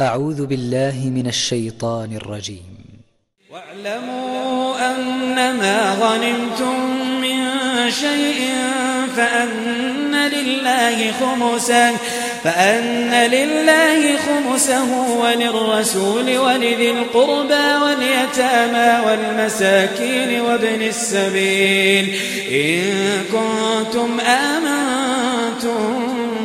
أعوذ بالله من الشيطان الرجيم. واعلموا أنما غنمتم من شيء فأن لله خمسه فأن لله خمسه وللرسول ولذي القربى واليتامى والمساكين وابن السبيل. إن كنتم آمنتم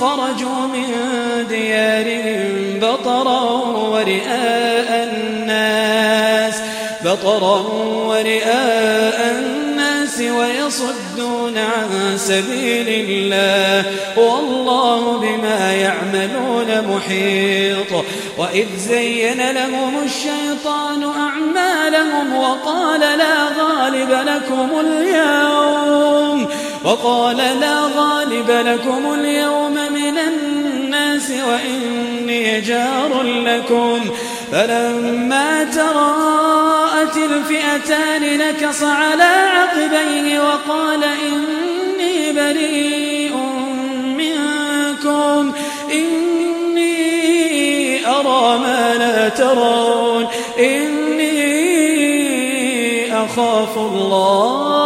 خرجوا من ديارهم بطرا ورئاء الناس بطرا ورئاء الناس ويصدون عن سبيل الله. والله بما يعملون محيط. وإذ زين لهم الشيطان أعمالهم وقال لا غالب لكم اليوم. وقال لا غالب لكم اليوم من الناس وإني جار لكم. فلما تراءت الفئتان نكص على عقبيه وقال إني بريء منكم. إني أرى ما لا ترون. إني أخاف الله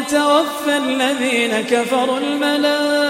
إذ يتوفى الذين كفروا الملائكة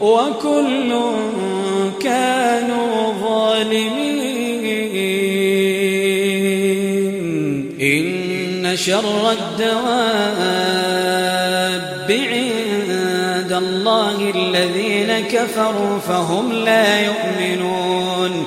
وكل كانوا ظالمين. إن شر الدواب عند الله الذين كفروا فهم لا يؤمنون.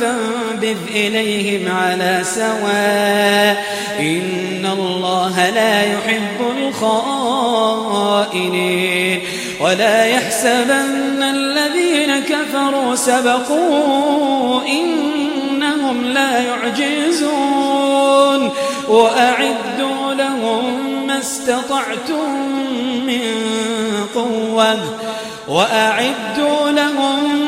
فانبذ إليهم على سواء. إن الله لا يحب الخائنين. ولا يحسبن الذين كفروا سبقوا إنهم لا يعجزون. وأعدوا لهم ما استطعتم من قوة. وأعدوا لهم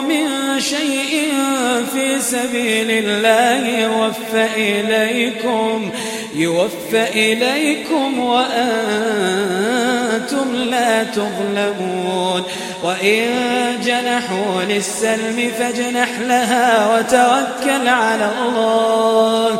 من شيء في سبيل الله يوفى إليكم يوفى إليكم وأنتم لا تظلمون. وإن جنحوا للسلم فاجنح لها وتوكل على الله.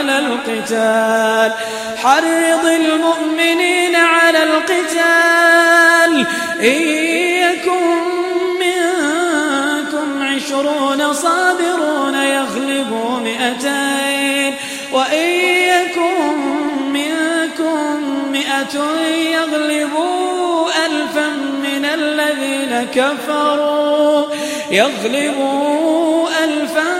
على القتال. حرض المؤمنين على القتال. إن يكن منكم عشرون صابرون يغلبوا مئتين. وإن يكن منكم مئة يغلبوا ألفا من الذين كفروا. يغلبوا ألفا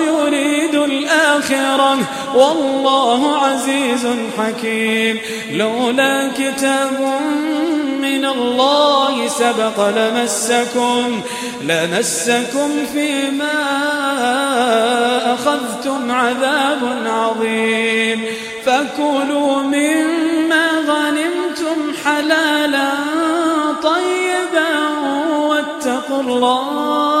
الآخرة والله عزيز حكيم. لولا كتاب من الله سبق لمسكم لمسكم فيما أخذتم عذاب عظيم. فكلوا مما غنمتم حلالا طيبا واتقوا الله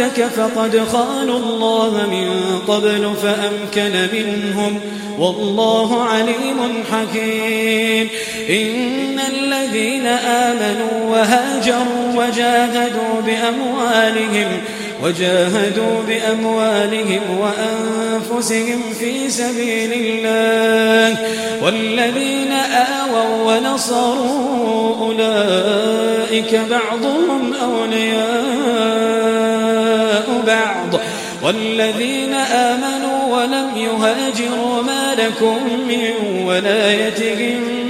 خيانتك فقد خانوا الله من قبل فأمكن منهم والله عليم حكيم. إن الذين آمنوا وهاجروا وجاهدوا بأموالهم وجاهدوا بأموالهم وأنفسهم في سبيل الله والذين آووا ونصروا أولئك بعضهم أولياء بعض. والذين آمنوا ولم يهاجروا ما لكم من ولايتهم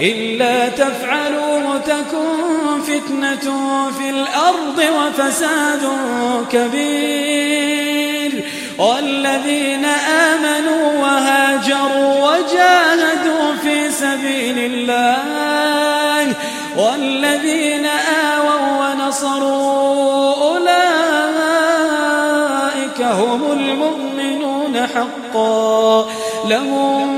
إلا تفعلوا تكن فتنة في الأرض وفساد كبير. والذين آمنوا وهاجروا وجاهدوا في سبيل الله. والذين آووا ونصروا أولئك هم المؤمنون حقا. لهم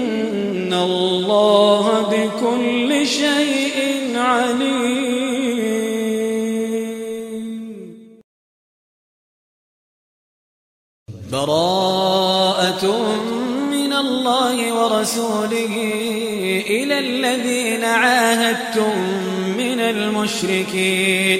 الله بكل شيء عليم. براءة من الله ورسوله إلى الذين عاهدتم من المشركين.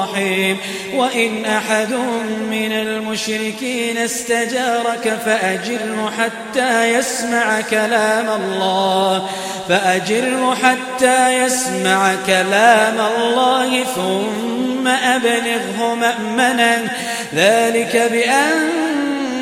رحيم وإن أحد من المشركين استجارك فأجره حتى يسمع كلام الله. فأجره حتى يسمع كلام الله ثم أبلغه مأمنا. ذلك بأن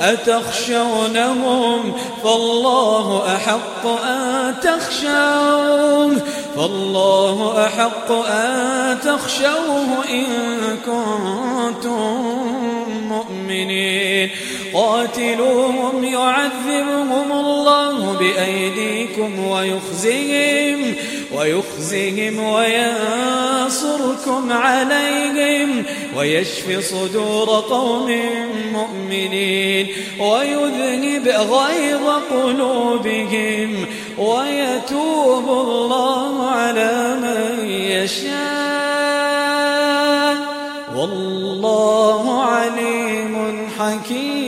أتخشونهم فالله أحق أن تخشوه فالله أحق أن تخشوه إن كنتم مؤمنين. قاتلوهم يعذبهم الله بأيديكم ويخزيهم. ويخزهم وينصركم عليهم ويشفي صدور قوم مؤمنين ويذنب غيظ قلوبهم ويتوب الله على من يشاء. والله عليم حكيم.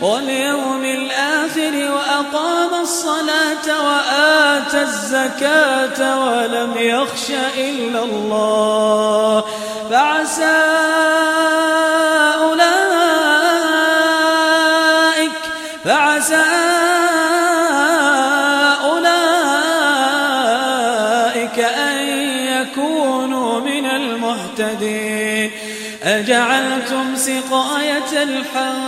واليوم الآخر وأقام الصلاة وآتى الزكاة ولم يخش إلا الله. فعسى أولئك فعسى أولئك أن يكونوا من المهتدين. أجعلتم سقاية الحاج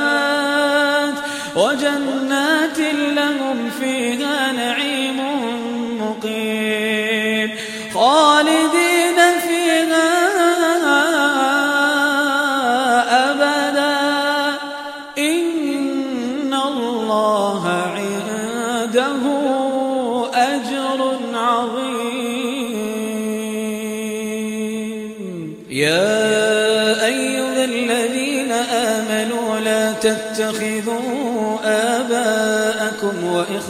فيها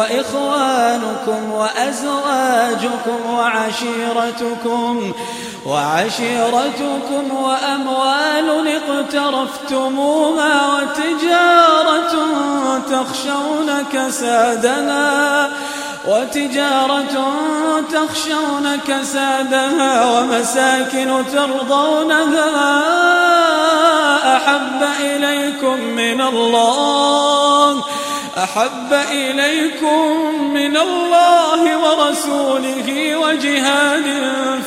وإخوانكم وأزواجكم وعشيرتكم وعشيرتكم وأموال اقترفتموها وتجارة تخشون كسادها وتجارة تخشون كسادها ومساكن ترضونها أحب إليكم من الله أحب إليكم من الله ورسوله وجهاد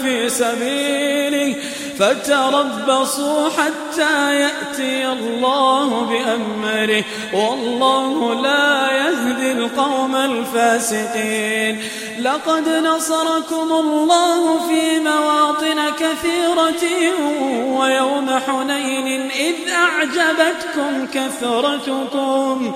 في سبيله فتربصوا حتى يأتي الله بأمره والله لا يهدي القوم الفاسقين. لقد نصركم الله في مواطن كثيرة ويوم حنين إذ أعجبتكم كثرتكم.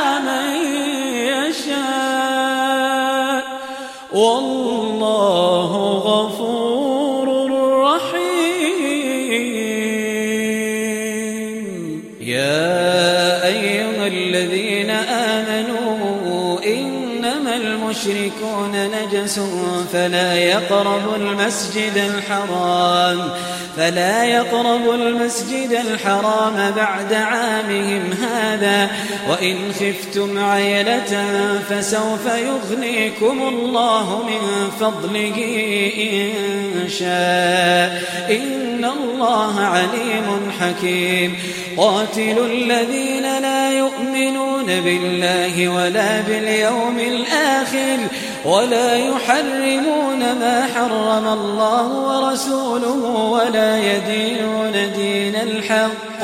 نجس فلا يقربوا المسجد الحرام فلا يقربوا المسجد الحرام بعد عامهم هذا. وإن خفتم عيلة فسوف يغنيكم الله من فضله إن شاء. إن الله عليم حكيم. قاتلوا الذين لا يؤمنون بالله ولا باليوم الآخر. ولا يحرمون ما حرم الله ورسوله ولا يدينون دين الحق.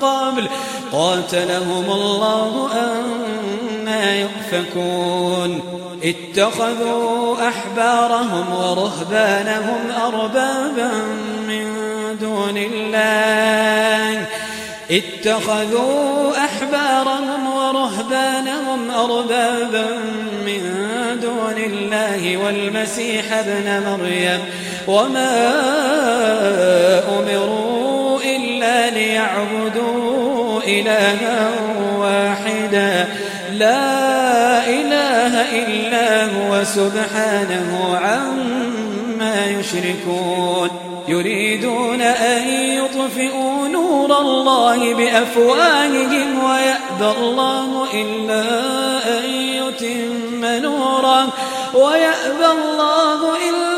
قبل قاتلهم الله أنا يؤفكون. اتخذوا أحبارهم ورهبانهم أربابا من دون الله. اتخذوا أحبارهم ورهبانهم أربابا من دون الله. والمسيح ابن مريم وما أمروا ليعبدوا إلها واحدا. لا إله إلا هو سبحانه عما يشركون. يريدون أن يطفئوا نور الله بأفواههم ويأبى الله إلا أن يتم نوره ويأبى الله إلا